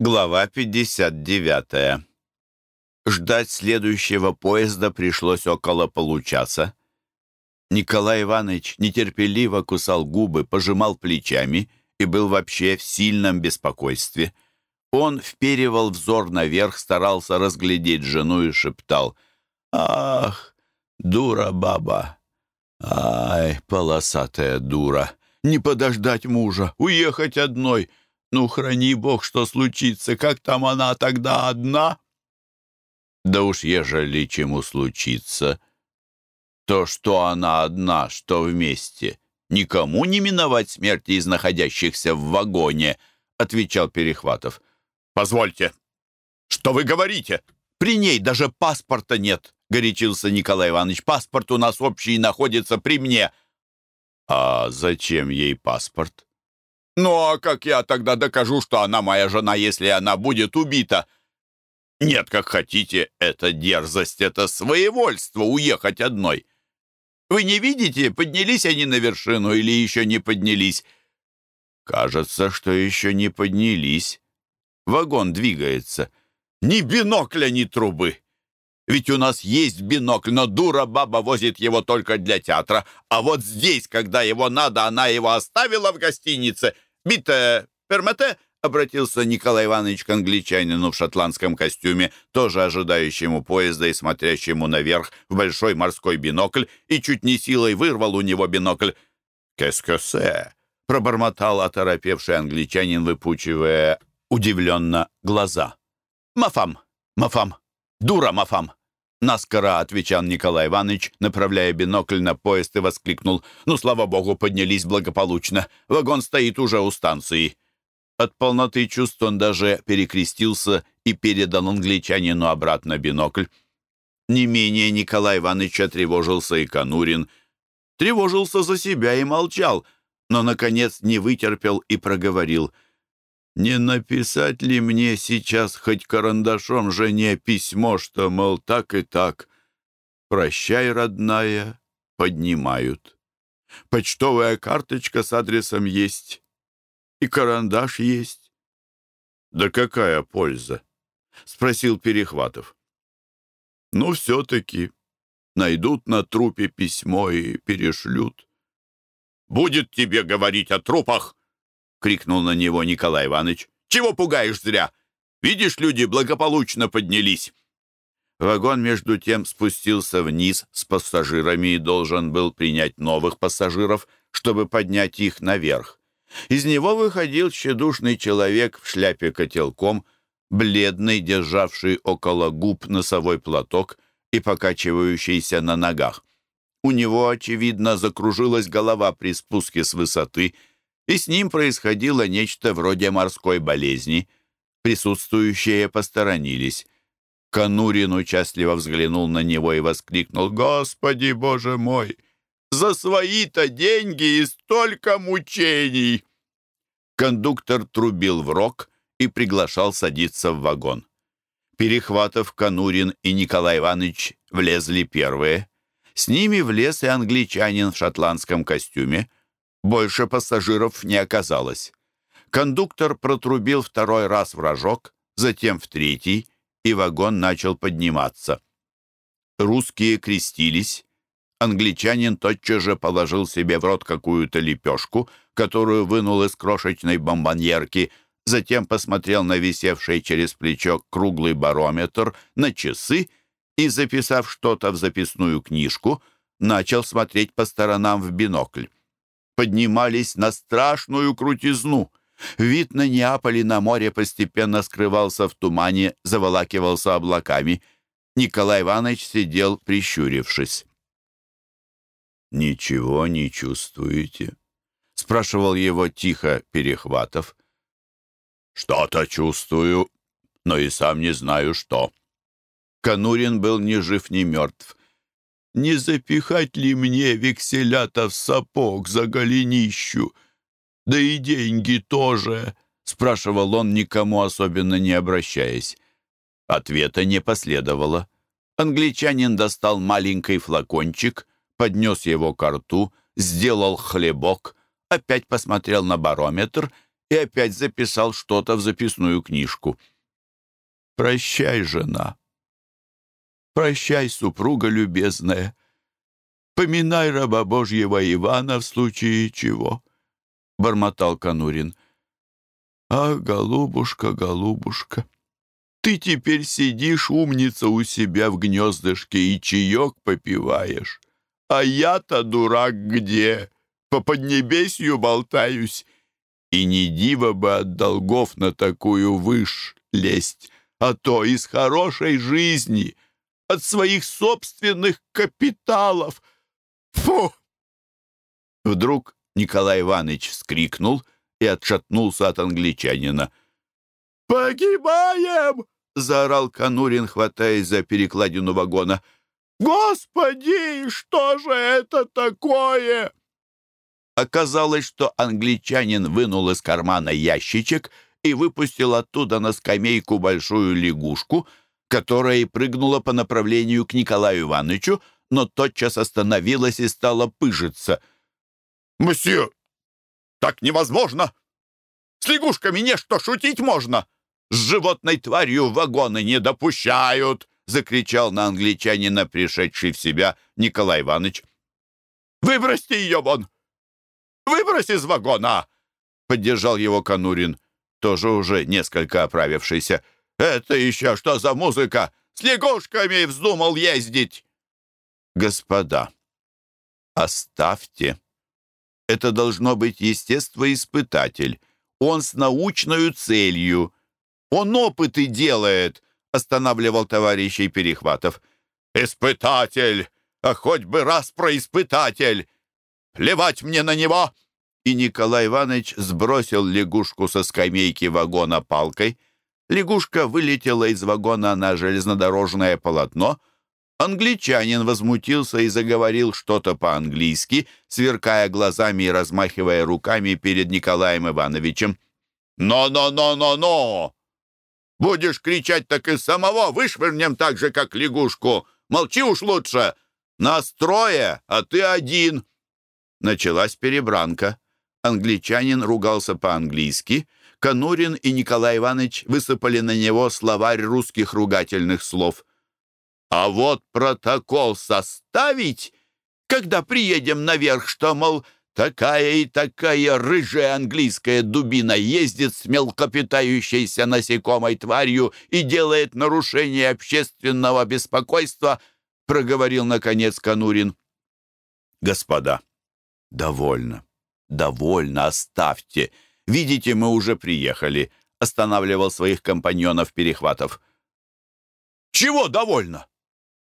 Глава 59. Ждать следующего поезда пришлось около получаса. Николай Иванович нетерпеливо кусал губы, пожимал плечами и был вообще в сильном беспокойстве. Он вперивал взор наверх, старался разглядеть жену и шептал «Ах, дура баба! Ай, полосатая дура! Не подождать мужа, уехать одной!» Ну, храни бог, что случится, как там она тогда одна? Да уж, ежели чему случится, то что она одна, что вместе. Никому не миновать смерти из находящихся в вагоне, отвечал Перехватов. Позвольте, что вы говорите? При ней даже паспорта нет, горячился Николай Иванович. Паспорт у нас общий находится при мне. А зачем ей паспорт? Ну, а как я тогда докажу, что она моя жена, если она будет убита? Нет, как хотите, это дерзость, это своевольство уехать одной. Вы не видите, поднялись они на вершину или еще не поднялись? Кажется, что еще не поднялись. Вагон двигается. Ни бинокля, ни трубы. Ведь у нас есть бинокль, но дура баба возит его только для театра. А вот здесь, когда его надо, она его оставила в гостинице — «Бите пермете?» — обратился Николай Иванович к англичанину в шотландском костюме, тоже ожидающему поезда и смотрящему наверх в большой морской бинокль, и чуть не силой вырвал у него бинокль. «Qu'est-ce пробормотал оторопевший англичанин, выпучивая удивленно глаза. «Мафам! Мафам! Дура, Мафам!» Наскоро отвечал Николай Иванович, направляя бинокль на поезд и воскликнул. «Ну, слава богу, поднялись благополучно. Вагон стоит уже у станции». От полноты чувств он даже перекрестился и передал англичанину обратно бинокль. Не менее Николай Иванович тревожился и Конурин. Тревожился за себя и молчал, но, наконец, не вытерпел и проговорил — не написать ли мне сейчас хоть карандашом жене письмо, что, мол, так и так? Прощай, родная, поднимают. Почтовая карточка с адресом есть, и карандаш есть. Да какая польза? Спросил Перехватов. Ну, все-таки найдут на трупе письмо и перешлют. Будет тебе говорить о трупах, — крикнул на него Николай Иванович. «Чего пугаешь зря? Видишь, люди благополучно поднялись». Вагон, между тем, спустился вниз с пассажирами и должен был принять новых пассажиров, чтобы поднять их наверх. Из него выходил тщедушный человек в шляпе котелком, бледный, державший около губ носовой платок и покачивающийся на ногах. У него, очевидно, закружилась голова при спуске с высоты — и с ним происходило нечто вроде морской болезни. Присутствующие посторонились. Конурин участливо взглянул на него и воскликнул «Господи, Боже мой! За свои-то деньги и столько мучений!» Кондуктор трубил в рог и приглашал садиться в вагон. Перехватов, Конурин и Николай Иванович влезли первые. С ними влез и англичанин в шотландском костюме — больше пассажиров не оказалось. Кондуктор протрубил второй раз в рожок, затем в третий, и вагон начал подниматься. Русские крестились. Англичанин тотчас же положил себе в рот какую-то лепешку, которую вынул из крошечной бомбоньерки, затем посмотрел на висевший через плечо круглый барометр, на часы и, записав что-то в записную книжку, начал смотреть по сторонам в бинокль поднимались на страшную крутизну. Вид на Неаполь и на море постепенно скрывался в тумане, заволакивался облаками. Николай Иванович сидел, прищурившись. «Ничего не чувствуете?» — спрашивал его тихо Перехватов. «Что-то чувствую, но и сам не знаю, что». Конурин был ни жив, ни мертв не запихать ли мне векселята в сапог за голенищу? Да и деньги тоже, — спрашивал он, никому особенно не обращаясь. Ответа не последовало. Англичанин достал маленький флакончик, поднес его к рту, сделал хлебок, опять посмотрел на барометр и опять записал что-то в записную книжку. «Прощай, жена. Прощай, супруга любезная. Поминай раба Божьего Ивана в случае чего», — бормотал Конурин. «А, голубушка, голубушка, ты теперь сидишь, умница, у себя в гнездышке и чаек попиваешь. А я-то, дурак, где? По поднебесью болтаюсь. И не диво бы от долгов на такую выш лезть, а то из хорошей жизни, от своих собственных капиталов. Фу!» Вдруг Николай Иванович вскрикнул и отшатнулся от англичанина. «Погибаем!» — заорал Конурин, хватаясь за перекладину вагона. «Господи, что же это такое?» Оказалось, что англичанин вынул из кармана ящичек и выпустил оттуда на скамейку большую лягушку, которая и прыгнула по направлению к Николаю Ивановичу, но тотчас остановилась и стала пыжиться. «Мсье, так невозможно! С лягушками не что шутить можно! С животной тварью вагоны не допущают!» — закричал на англичанина, пришедший в себя Николай Иванович. «Выбросьте ее вон! Выбрось из вагона!» — поддержал его Конурин, тоже уже несколько оправившийся. «Это еще что за музыка? С лягушками вздумал ездить!» «Господа, оставьте. Это должно быть естествоиспытатель. Он с научной целью. Он опыты делает!» — останавливал товарищей Перехватов. «Испытатель! А хоть бы раз про испытатель! Плевать мне на него!» И Николай Иванович сбросил лягушку со скамейки вагона палкой. Лягушка вылетела из вагона на железнодорожное полотно. Англичанин возмутился и заговорил что-то по-английски, сверкая глазами и размахивая руками перед Николаем Ивановичем. «Но-но-но-но-но! Будешь кричать, так и самого вышвырнем так же, как лягушку. Молчи уж лучше. Нас трое, а ты один». Началась перебранка. Англичанин ругался по-английски. Конурин и Николай Иванович высыпали на него словарь русских ругательных слов. «А вот протокол составить, когда приедем наверх, что, мол, Такая и такая рыжая английская дубина ездит с мелкопитающейся насекомой тварью и делает нарушение общественного беспокойства, проговорил, наконец, Конурин. Господа, довольно, довольно, оставьте. Видите, мы уже приехали, останавливал своих компаньонов Перехватов. Чего довольно?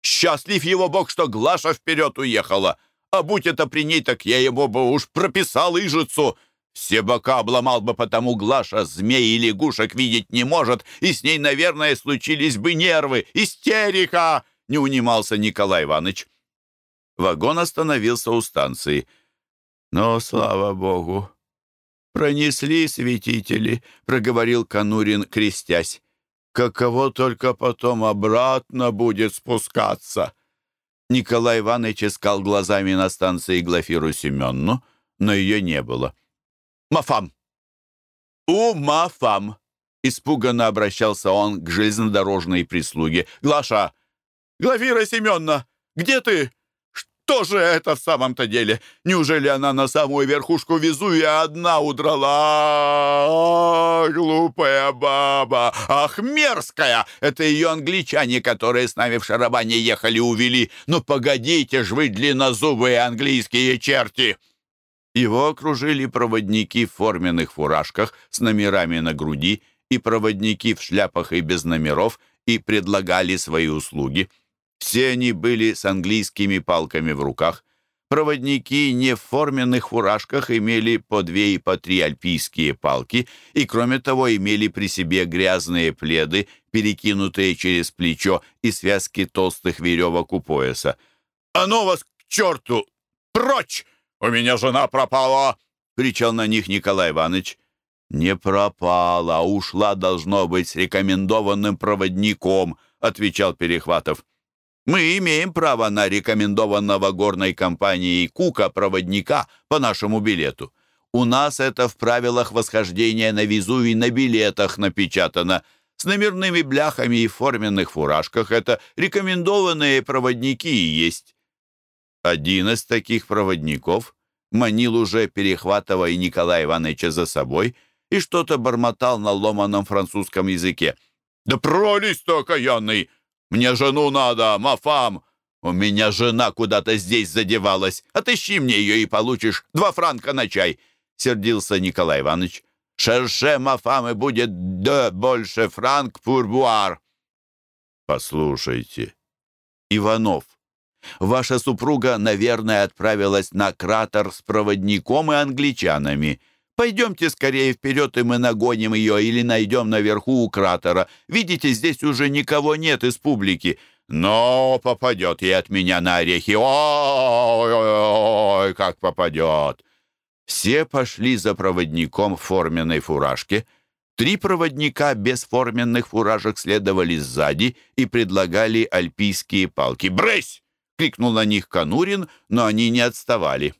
Счастлив его бог, что Глаша вперед уехала. А будь это при ней, так я ему бы уж прописал ижицу. Все бока обломал бы, потому Глаша змей и лягушек видеть не может, и с ней, наверное, случились бы нервы. Истерика!» — не унимался Николай Иванович. Вагон остановился у станции. «Но, слава богу, пронесли святители», — проговорил Конурин, крестясь. «Каково только потом обратно будет спускаться». Николай Иванович искал глазами на станции Глафиру Семенну, но ее не было. «Мафам! У, Мафам!» Испуганно обращался он к железнодорожной прислуге. «Глаша! Глафира Семенна! Где ты? Что же это в самом-то деле? Неужели она на самую верхушку Везувия одна удрала? Ах, глупая баба! Ах, мерзкая! Это ее англичане, которые с нами в шарабане ехали, увели. Ну, погодите ж вы, длиннозубые английские черти!» Его окружили проводники в форменных фуражках с номерами на груди и проводники в шляпах и без номеров и предлагали свои услуги. Все они были с английскими палками в руках. Проводники не в форменных фуражках имели по две и по три альпийские палки и, кроме того, имели при себе грязные пледы, перекинутые через плечо и связки толстых веревок у пояса. «А ну вас к черту! Прочь! У меня жена пропала!» — кричал на них Николай Иванович. «Не пропала, а ушла, должно быть, с рекомендованным проводником», — отвечал Перехватов. Мы имеем право на рекомендованного горной компанией Кука проводника по нашему билету. У нас это в правилах восхождения на Везувий на билетах напечатано. С номерными бляхами и форменных фуражках это рекомендованные проводники и есть. Один из таких проводников манил уже, перехватывая Николая Ивановича за собой, и что-то бормотал на ломаном французском языке. «Да пролезь-то, окаянный! Мне жену надо, мафам! У меня жена куда-то здесь задевалась. Отыщи мне ее и получишь два франка на чай!» — сердился Николай Иванович. «Шерше мафам и будет да больше франк пурбуар!» «Послушайте, Иванов, ваша супруга, наверное, отправилась на кратер с проводником и англичанами». Пойдемте скорее вперед, и мы нагоним ее или найдем наверху у кратера. Видите, здесь уже никого нет из публики. Но попадет ей от меня на орехи. Ой-ой-ой, как попадет!» Все пошли за проводником в форменной фуражке. Три проводника без форменных фуражек следовали сзади и предлагали альпийские палки. «Брысь!» — крикнул на них Конурин, но они не отставали.